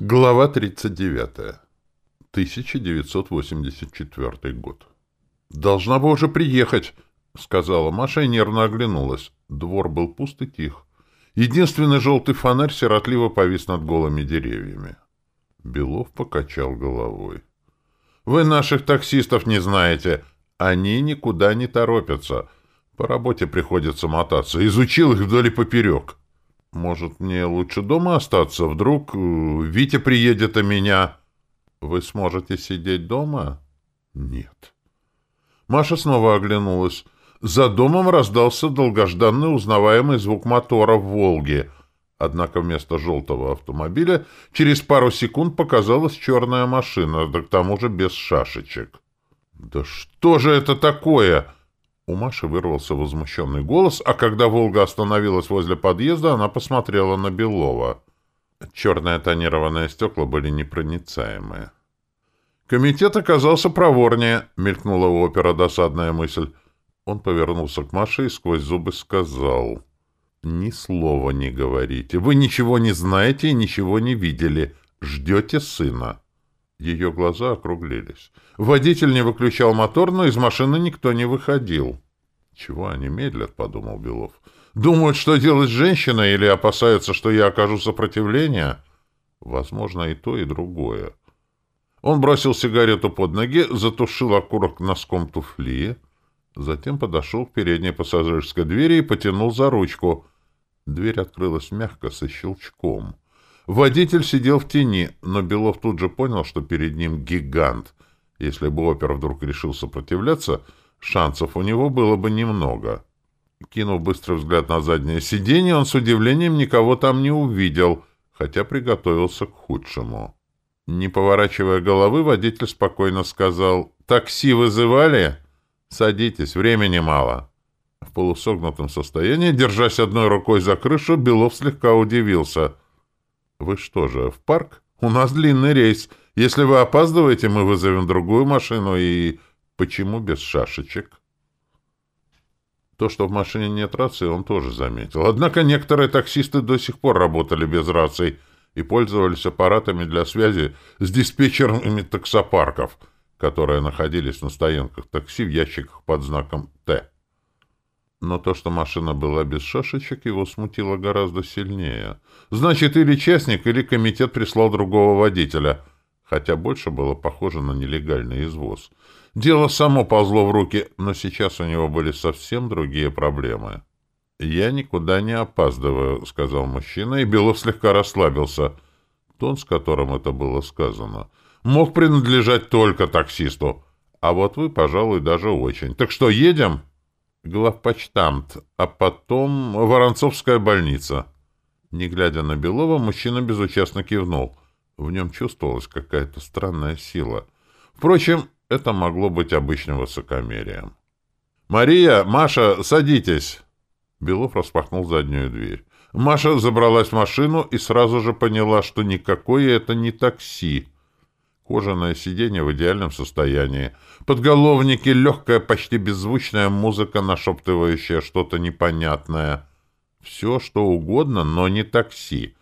Глава 39. 1984 год. «Должна бы уже приехать», — сказала Маша и нервно оглянулась. Двор был пуст и тих. Единственный желтый фонарь сиротливо повис над голыми деревьями. Белов покачал головой. «Вы наших таксистов не знаете. Они никуда не торопятся. По работе приходится мотаться. Изучил их вдоль и поперек». Может, мне лучше дома остаться? Вдруг э, Витя приедет, а меня... Вы сможете сидеть дома? Нет. Маша снова оглянулась. За домом раздался долгожданный узнаваемый звук мотора в «Волге». Однако вместо желтого автомобиля через пару секунд показалась черная машина, да к тому же без шашечек. «Да что же это такое?» У Маши вырвался возмущенный голос, а когда «Волга» остановилась возле подъезда, она посмотрела на Белова. Черные тонированные стекла были непроницаемые. «Комитет оказался проворнее», — мелькнула у опера досадная мысль. Он повернулся к Маше и сквозь зубы сказал. «Ни слова не говорите. Вы ничего не знаете и ничего не видели. Ждете сына». Ее глаза округлились. Водитель не выключал мотор, но из машины никто не выходил. «Чего они медлят?» — подумал Белов. «Думают, что делать с женщиной, или опасаются, что я окажу сопротивление?» «Возможно, и то, и другое». Он бросил сигарету под ноги, затушил окурок носком туфли, затем подошел к передней пассажирской двери и потянул за ручку. Дверь открылась мягко, со щелчком. Водитель сидел в тени, но Белов тут же понял, что перед ним гигант. Если бы опер вдруг решил сопротивляться, шансов у него было бы немного. Кинув быстрый взгляд на заднее сиденье, он с удивлением никого там не увидел, хотя приготовился к худшему. Не поворачивая головы, водитель спокойно сказал «Такси вызывали? Садитесь, времени мало». В полусогнутом состоянии, держась одной рукой за крышу, Белов слегка удивился – «Вы что же, в парк? У нас длинный рейс. Если вы опаздываете, мы вызовем другую машину и... Почему без шашечек?» То, что в машине нет рации, он тоже заметил. Однако некоторые таксисты до сих пор работали без раций и пользовались аппаратами для связи с диспетчерами таксопарков, которые находились на стоянках такси в ящиках под знаком «Т». Но то, что машина была без шашечек, его смутило гораздо сильнее. Значит, или частник, или комитет прислал другого водителя, хотя больше было похоже на нелегальный извоз. Дело само ползло в руки, но сейчас у него были совсем другие проблемы. «Я никуда не опаздываю», — сказал мужчина, и Белов слегка расслабился. Тон, с которым это было сказано, мог принадлежать только таксисту. А вот вы, пожалуй, даже очень. Так что, едем?» Главпочтамт, а потом Воронцовская больница. Не глядя на Белова, мужчина безучастно кивнул. В нем чувствовалась какая-то странная сила. Впрочем, это могло быть обычным высокомерием. «Мария! Маша! Садитесь!» Белов распахнул заднюю дверь. Маша забралась в машину и сразу же поняла, что никакое это не такси. Кожаное сиденье в идеальном состоянии. Подголовники, легкая, почти беззвучная музыка, нашептывающая что-то непонятное. Все, что угодно, но не такси.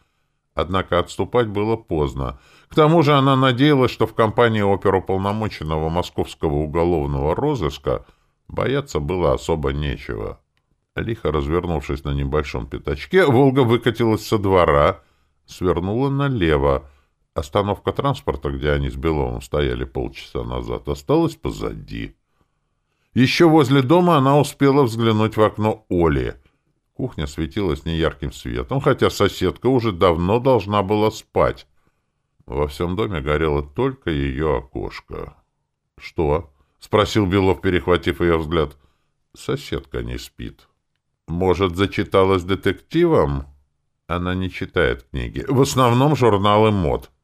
Однако отступать было поздно. К тому же она надеялась, что в компании оперуполномоченного московского уголовного розыска бояться было особо нечего. Лихо развернувшись на небольшом пятачке, «Волга» выкатилась со двора, свернула налево, Остановка транспорта, где они с Беловым стояли полчаса назад, осталась позади. Еще возле дома она успела взглянуть в окно Оли. Кухня светилась неярким светом, хотя соседка уже давно должна была спать. Во всем доме горело только ее окошко. — Что? — спросил Белов, перехватив ее взгляд. — Соседка не спит. — Может, зачиталась детективом? Она не читает книги. В основном журналы мод. —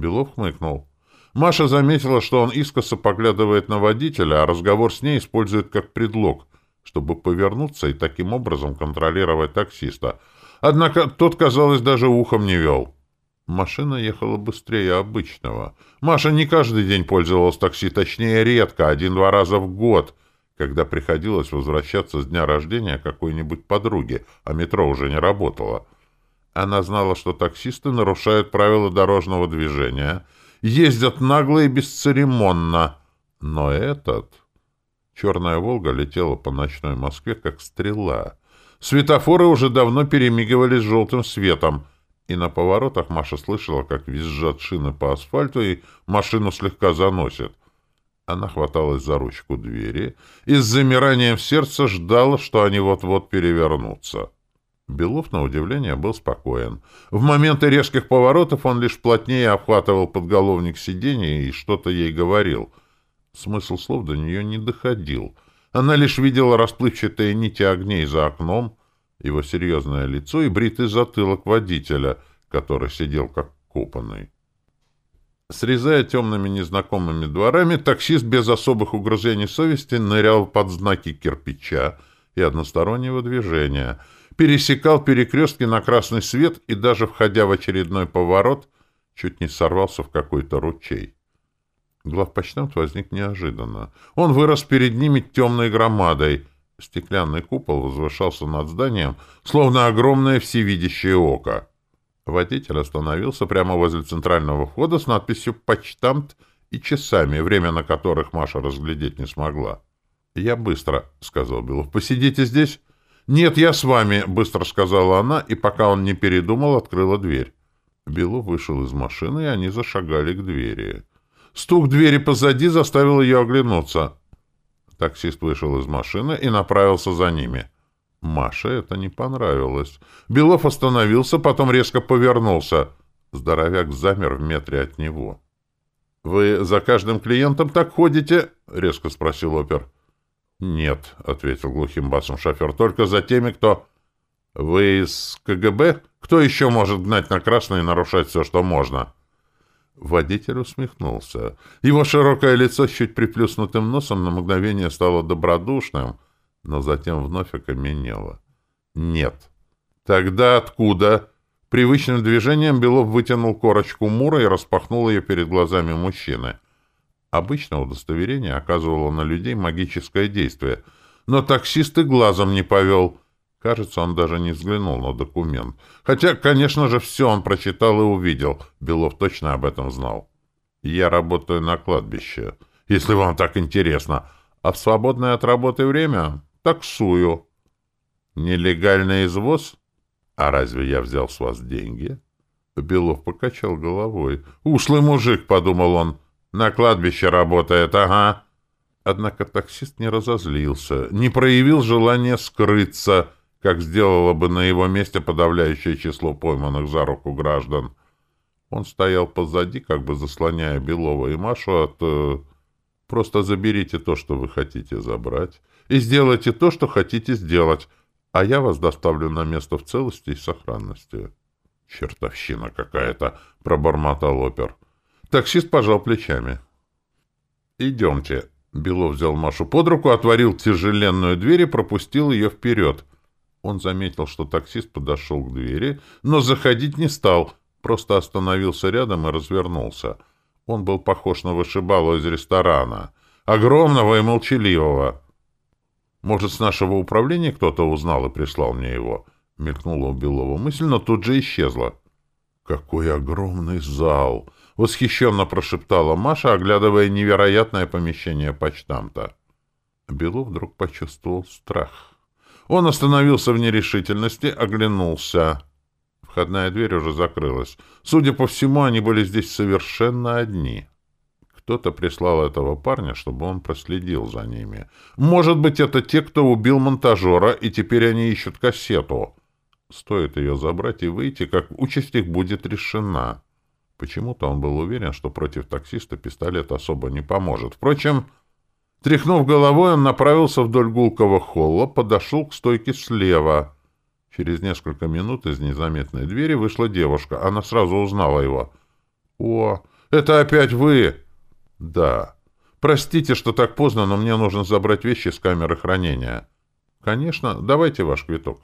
Белов хмыкнул. Маша заметила, что он искоса поглядывает на водителя, а разговор с ней использует как предлог, чтобы повернуться и таким образом контролировать таксиста. Однако тот, казалось, даже ухом не вел. Машина ехала быстрее обычного. Маша не каждый день пользовалась такси, точнее, редко, один-два раза в год, когда приходилось возвращаться с дня рождения какой-нибудь подруги, а метро уже не работало. Она знала, что таксисты нарушают правила дорожного движения, ездят нагло и бесцеремонно. Но этот... Черная «Волга» летела по ночной Москве, как стрела. Светофоры уже давно перемигивались желтым светом, и на поворотах Маша слышала, как визжат шины по асфальту, и машину слегка заносит. Она хваталась за ручку двери и с замиранием сердца ждала, что они вот-вот перевернутся. Белов, на удивление, был спокоен. В моменты резких поворотов он лишь плотнее обхватывал подголовник сиденья и что-то ей говорил. Смысл слов до нее не доходил. Она лишь видела расплывчатые нити огней за окном, его серьезное лицо и бритый затылок водителя, который сидел как копанный. Срезая темными незнакомыми дворами, таксист без особых угрызений совести нырял под знаки кирпича и одностороннего движения, пересекал перекрестки на красный свет и даже, входя в очередной поворот, чуть не сорвался в какой-то ручей. Главпочтамт возник неожиданно. Он вырос перед ними темной громадой. Стеклянный купол возвышался над зданием, словно огромное всевидящее око. Водитель остановился прямо возле центрального входа с надписью «Почтамт» и часами, время на которых Маша разглядеть не смогла. «Я быстро», — сказал Белов. «Посидите здесь?» «Нет, я с вами», — быстро сказала она, и пока он не передумал, открыла дверь. Белов вышел из машины, и они зашагали к двери. Стук двери позади заставил ее оглянуться. Таксист вышел из машины и направился за ними. Маше это не понравилось. Белов остановился, потом резко повернулся. Здоровяк замер в метре от него. — Вы за каждым клиентом так ходите? — резко спросил опер. — Нет, — ответил глухим басом шофер, — только за теми, кто... — Вы из КГБ? Кто еще может гнать на красный и нарушать все, что можно? Водитель усмехнулся. Его широкое лицо с чуть приплюснутым носом на мгновение стало добродушным — но затем вновь окаменело. «Нет». «Тогда откуда?» Привычным движением Белов вытянул корочку Мура и распахнул ее перед глазами мужчины. Обычно удостоверение оказывало на людей магическое действие, но таксист и глазом не повел. Кажется, он даже не взглянул на документ. Хотя, конечно же, все он прочитал и увидел. Белов точно об этом знал. «Я работаю на кладбище, если вам так интересно. А в свободное от работы время Таксую. Нелегальный извоз? А разве я взял с вас деньги? Белов покачал головой. Ушлый мужик, подумал он. На кладбище работает, ага. Однако таксист не разозлился, не проявил желания скрыться, как сделало бы на его месте подавляющее число пойманных за руку граждан. Он стоял позади, как бы заслоняя Белова и Машу от... Э, просто заберите то, что вы хотите забрать, и сделайте то, что хотите сделать, а я вас доставлю на место в целости и сохранности. — Чертовщина какая-то! — пробормотал опер. Таксист пожал плечами. — Идемте. Белов взял Машу под руку, отворил тяжеленную дверь и пропустил ее вперед. Он заметил, что таксист подошел к двери, но заходить не стал, просто остановился рядом и развернулся. Он был похож на вышибалу из ресторана, огромного и молчаливого. Может, с нашего управления кто-то узнал и прислал мне его? Мелькнула у Белова мысль, но тут же исчезла. Какой огромный зал! Восхищенно прошептала Маша, оглядывая невероятное помещение почтамта. Белов вдруг почувствовал страх. Он остановился в нерешительности, оглянулся. Входная дверь уже закрылась. Судя по всему, они были здесь совершенно одни. Кто-то прислал этого парня, чтобы он проследил за ними. Может быть, это те, кто убил монтажера, и теперь они ищут кассету. Стоит ее забрать и выйти, как участь их будет решена. Почему-то он был уверен, что против таксиста пистолет особо не поможет. Впрочем, тряхнув головой, он направился вдоль гулкого холла, подошел к стойке слева. Через несколько минут из незаметной двери вышла девушка. Она сразу узнала его. «О, это опять вы!» «Да. Простите, что так поздно, но мне нужно забрать вещи с камеры хранения». «Конечно. Давайте ваш квиток».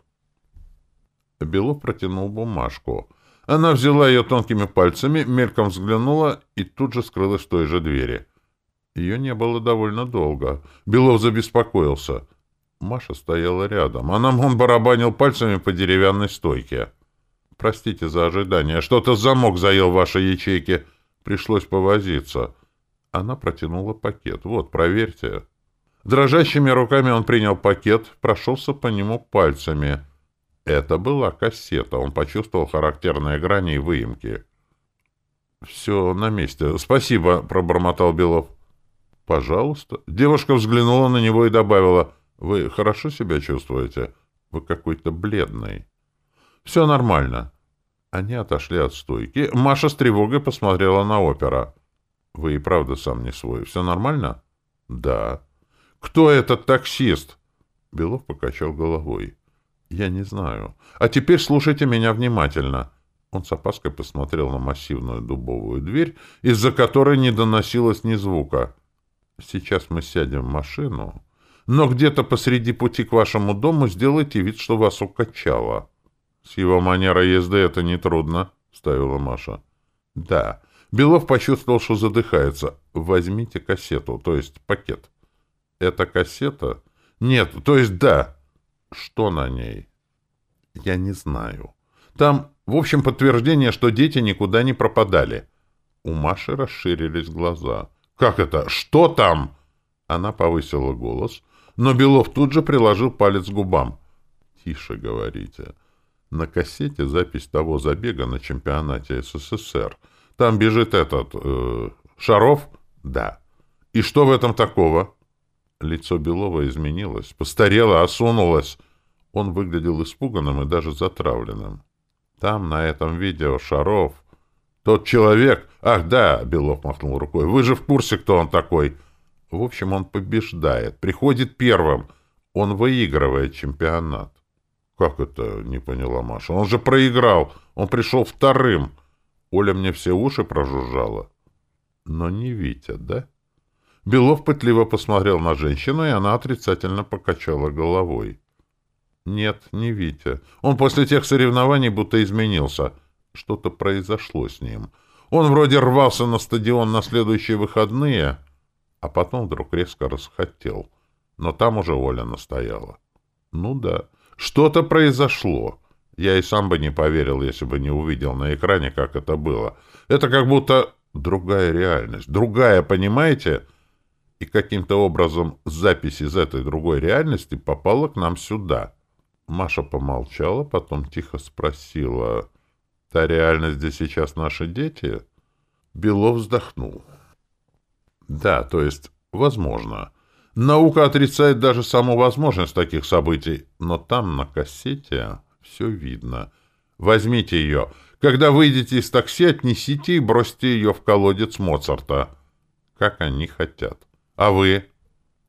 Белов протянул бумажку. Она взяла ее тонкими пальцами, мельком взглянула и тут же скрылась в той же двери. Ее не было довольно долго. Белов забеспокоился. Маша стояла рядом. Она он барабанил пальцами по деревянной стойке. Простите за ожидание. Что-то замок заел ваши ячейки. Пришлось повозиться. Она протянула пакет. Вот, проверьте. Дрожащими руками он принял пакет, прошелся по нему пальцами. Это была кассета. Он почувствовал характерные грани и выемки. «Все на месте. Спасибо», — пробормотал Белов. «Пожалуйста». Девушка взглянула на него и добавила. «Вы хорошо себя чувствуете? Вы какой-то бледный». «Все нормально». Они отошли от стойки. Маша с тревогой посмотрела на опера. «Вы и правда сам не свой. Все нормально?» «Да». «Кто этот таксист?» Белов покачал головой. «Я не знаю. А теперь слушайте меня внимательно». Он с опаской посмотрел на массивную дубовую дверь, из-за которой не доносилось ни звука. «Сейчас мы сядем в машину, но где-то посреди пути к вашему дому сделайте вид, что вас укачало». «С его манерой езды это нетрудно», — ставила Маша. «Да». Белов почувствовал, что задыхается. «Возьмите кассету, то есть пакет». «Это кассета?» «Нет, то есть да». «Что на ней?» «Я не знаю. Там, в общем, подтверждение, что дети никуда не пропадали». У Маши расширились глаза. «Как это? Что там?» Она повысила голос, но Белов тут же приложил палец к губам. «Тише говорите». На кассете запись того забега на чемпионате СССР. Там бежит этот... Э, Шаров? Да. И что в этом такого? Лицо Белова изменилось, постарело, осунулось. Он выглядел испуганным и даже затравленным. Там, на этом видео, Шаров... Тот человек... Ах, да, Белов махнул рукой. Вы же в курсе, кто он такой. В общем, он побеждает, приходит первым. Он выигрывает чемпионат. Как это, не поняла Маша. Он же проиграл. Он пришел вторым. Оля мне все уши прожужжала. Но не Витя, да? Белов пытливо посмотрел на женщину, и она отрицательно покачала головой. Нет, не Витя. Он после тех соревнований будто изменился. Что-то произошло с ним. Он вроде рвался на стадион на следующие выходные, а потом вдруг резко расхотел. Но там уже Оля настояла. Ну да, что-то произошло. Я и сам бы не поверил, если бы не увидел на экране, как это было. Это как будто другая реальность. Другая, понимаете? И каким-то образом запись из этой другой реальности попала к нам сюда. Маша помолчала, потом тихо спросила, «Та реальность, где сейчас наши дети?» Белов вздохнул. «Да, то есть, возможно. Наука отрицает даже саму возможность таких событий, но там, на кассете, все видно. Возьмите ее. Когда выйдете из такси, отнесите и бросьте ее в колодец Моцарта. Как они хотят. А вы?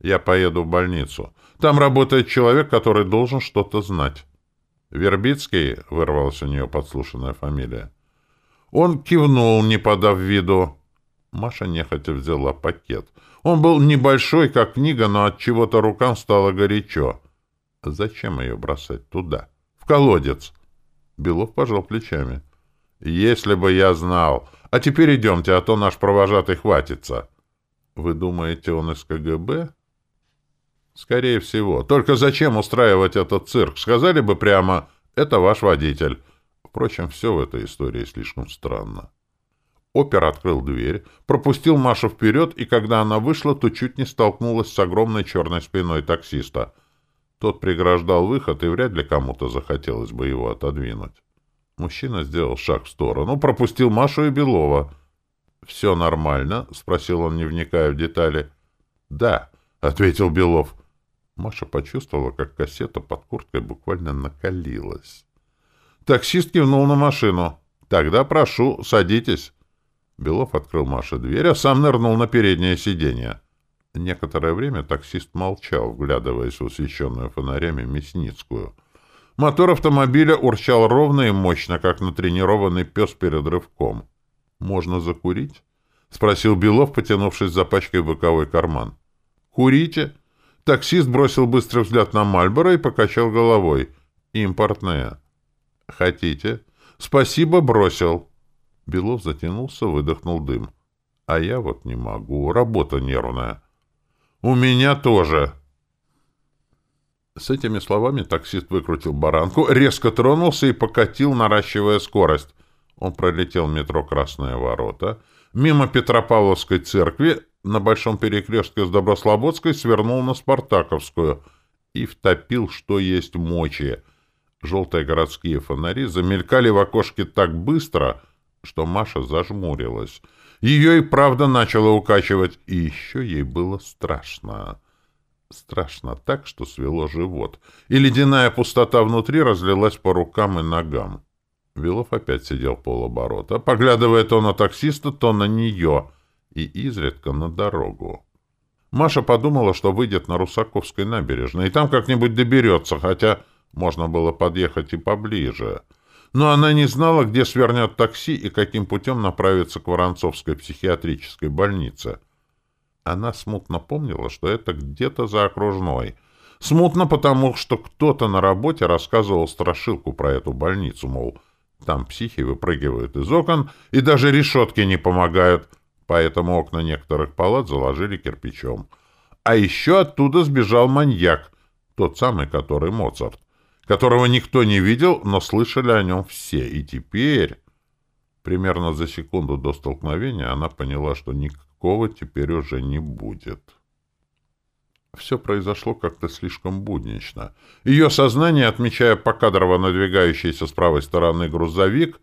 Я поеду в больницу. Там работает человек, который должен что-то знать. Вербицкий, вырвалась у нее подслушанная фамилия. Он кивнул, не подав виду. Маша нехотя взяла пакет. Он был небольшой, как книга, но от чего-то рукам стало горячо. Зачем ее бросать туда? В колодец. Белов пожал плечами. Если бы я знал. А теперь идемте, а то наш провожатый хватится. Вы думаете, он из КГБ? Скорее всего. Только зачем устраивать этот цирк? Сказали бы прямо, это ваш водитель. Впрочем, все в этой истории слишком странно. Опер открыл дверь, пропустил Машу вперед, и когда она вышла, то чуть не столкнулась с огромной черной спиной таксиста. Тот преграждал выход, и вряд ли кому-то захотелось бы его отодвинуть. Мужчина сделал шаг в сторону, пропустил Машу и Белова. «Все нормально?» — спросил он, не вникая в детали. «Да», — ответил Белов. Маша почувствовала, как кассета под курткой буквально накалилась. Таксист кивнул на машину. «Тогда прошу, садитесь». Белов открыл Маше дверь, а сам нырнул на переднее сиденье. Некоторое время таксист молчал, вглядываясь в освещенную фонарями Мясницкую. Мотор автомобиля урчал ровно и мощно, как натренированный пес перед рывком. «Можно закурить?» — спросил Белов, потянувшись за пачкой в боковой карман. «Курите?» Таксист бросил быстрый взгляд на Мальборо и покачал головой. «Импортная». «Хотите?» «Спасибо, бросил». Белов затянулся, выдохнул дым. А я вот не могу, работа нервная. У меня тоже. С этими словами таксист выкрутил баранку, резко тронулся и покатил, наращивая скорость. Он пролетел метро «Красные ворота», мимо Петропавловской церкви, на Большом перекрестке с Доброслободской свернул на Спартаковскую и втопил, что есть мочи. Желтые городские фонари замелькали в окошке так быстро, что Маша зажмурилась. Ее и правда начало укачивать, и еще ей было страшно. Страшно так, что свело живот, и ледяная пустота внутри разлилась по рукам и ногам. Вилов опять сидел полоборота, поглядывая то на таксиста, то на нее, и изредка на дорогу. Маша подумала, что выйдет на Русаковской набережной, и там как-нибудь доберется, хотя можно было подъехать и поближе — но она не знала, где свернет такси и каким путем направиться к Воронцовской психиатрической больнице. Она смутно помнила, что это где-то за окружной. Смутно потому, что кто-то на работе рассказывал страшилку про эту больницу, мол, там психи выпрыгивают из окон, и даже решетки не помогают, поэтому окна некоторых палат заложили кирпичом. А еще оттуда сбежал маньяк, тот самый, который Моцарт которого никто не видел, но слышали о нем все. И теперь, примерно за секунду до столкновения, она поняла, что никакого теперь уже не будет. Все произошло как-то слишком буднично. Ее сознание, отмечая покадрово надвигающийся с правой стороны грузовик,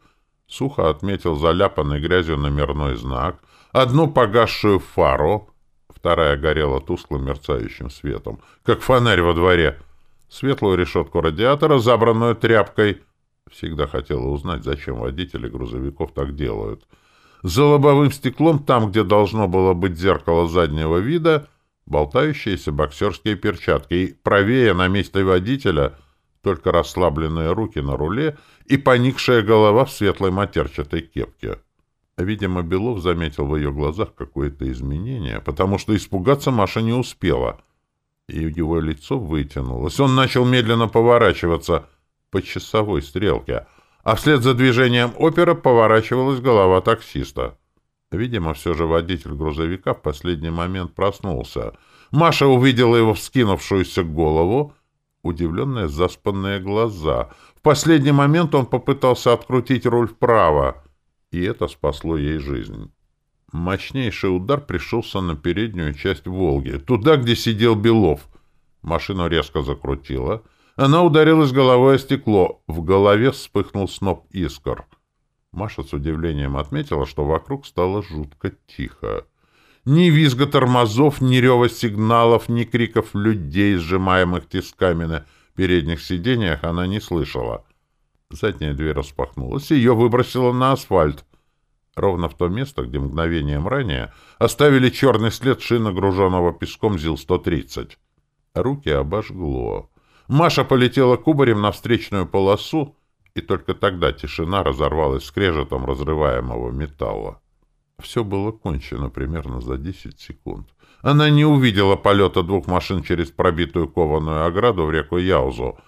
сухо отметил заляпанный грязью номерной знак, одну погасшую фару, вторая горела тусклым мерцающим светом, как фонарь во дворе — светлую решетку радиатора, забранную тряпкой. Всегда хотела узнать, зачем водители грузовиков так делают. За лобовым стеклом, там, где должно было быть зеркало заднего вида, болтающиеся боксерские перчатки, и правее на месте водителя только расслабленные руки на руле и поникшая голова в светлой матерчатой кепке. Видимо, Белов заметил в ее глазах какое-то изменение, потому что испугаться Маша не успела — и его лицо вытянулось. Он начал медленно поворачиваться по часовой стрелке, а вслед за движением опера поворачивалась голова таксиста. Видимо, все же водитель грузовика в последний момент проснулся. Маша увидела его вскинувшуюся голову, удивленные заспанные глаза. В последний момент он попытался открутить руль вправо, и это спасло ей жизнь. Мощнейший удар пришелся на переднюю часть «Волги», туда, где сидел Белов. Машину резко закрутило. Она ударилась головой о стекло. В голове вспыхнул сноп искр. Маша с удивлением отметила, что вокруг стало жутко тихо. Ни визга тормозов, ни рева сигналов, ни криков людей, сжимаемых тисками на передних сиденьях, она не слышала. Задняя дверь распахнулась, и ее выбросило на асфальт — Ровно в то место, где мгновением ранее оставили черный след шины, груженного песком ЗИЛ-130. Руки обожгло. Маша полетела кубарем на встречную полосу, и только тогда тишина разорвалась скрежетом разрываемого металла. Все было кончено примерно за 10 секунд. Она не увидела полета двух машин через пробитую кованую ограду в реку Яузу,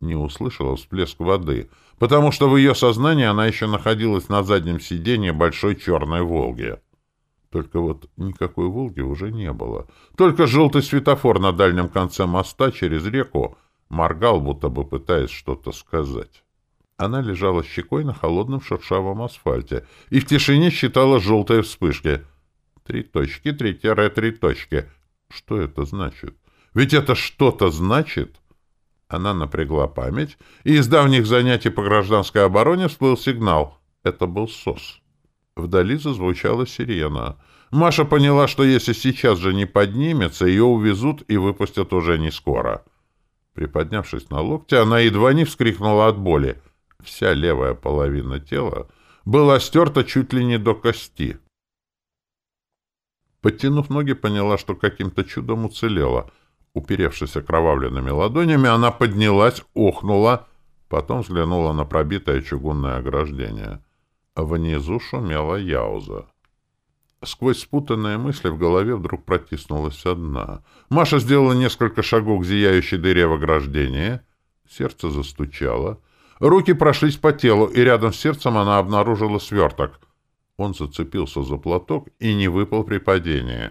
не услышала всплеск воды — потому что в ее сознании она еще находилась на заднем сиденье большой черной «Волги». Только вот никакой «Волги» уже не было. Только желтый светофор на дальнем конце моста через реку моргал, будто бы пытаясь что-то сказать. Она лежала щекой на холодном шершавом асфальте и в тишине считала желтые вспышки. Три точки, три тире, три точки. Что это значит? Ведь это что-то значит... Она напрягла память, и из давних занятий по гражданской обороне всплыл сигнал. Это был СОС. Вдали зазвучала сирена. Маша поняла, что если сейчас же не поднимется, ее увезут и выпустят уже не скоро. Приподнявшись на локте, она едва не вскрикнула от боли. Вся левая половина тела была стерта чуть ли не до кости. Подтянув ноги, поняла, что каким-то чудом уцелела — Уперевшись окровавленными ладонями, она поднялась, охнула, потом взглянула на пробитое чугунное ограждение. Внизу шумела яуза. Сквозь спутанные мысли в голове вдруг протиснулась одна. Маша сделала несколько шагов к зияющей дыре в ограждении. Сердце застучало. Руки прошлись по телу, и рядом с сердцем она обнаружила сверток. Он зацепился за платок и не выпал при падении.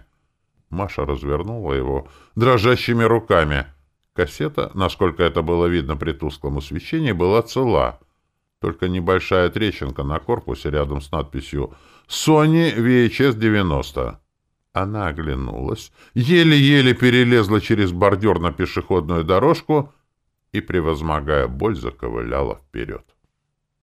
Маша развернула его дрожащими руками. Кассета, насколько это было видно при тусклом освещении, была цела. Только небольшая трещинка на корпусе рядом с надписью «Sony VHS 90». Она оглянулась, еле-еле перелезла через бордюр на пешеходную дорожку и, превозмогая боль, заковыляла вперед.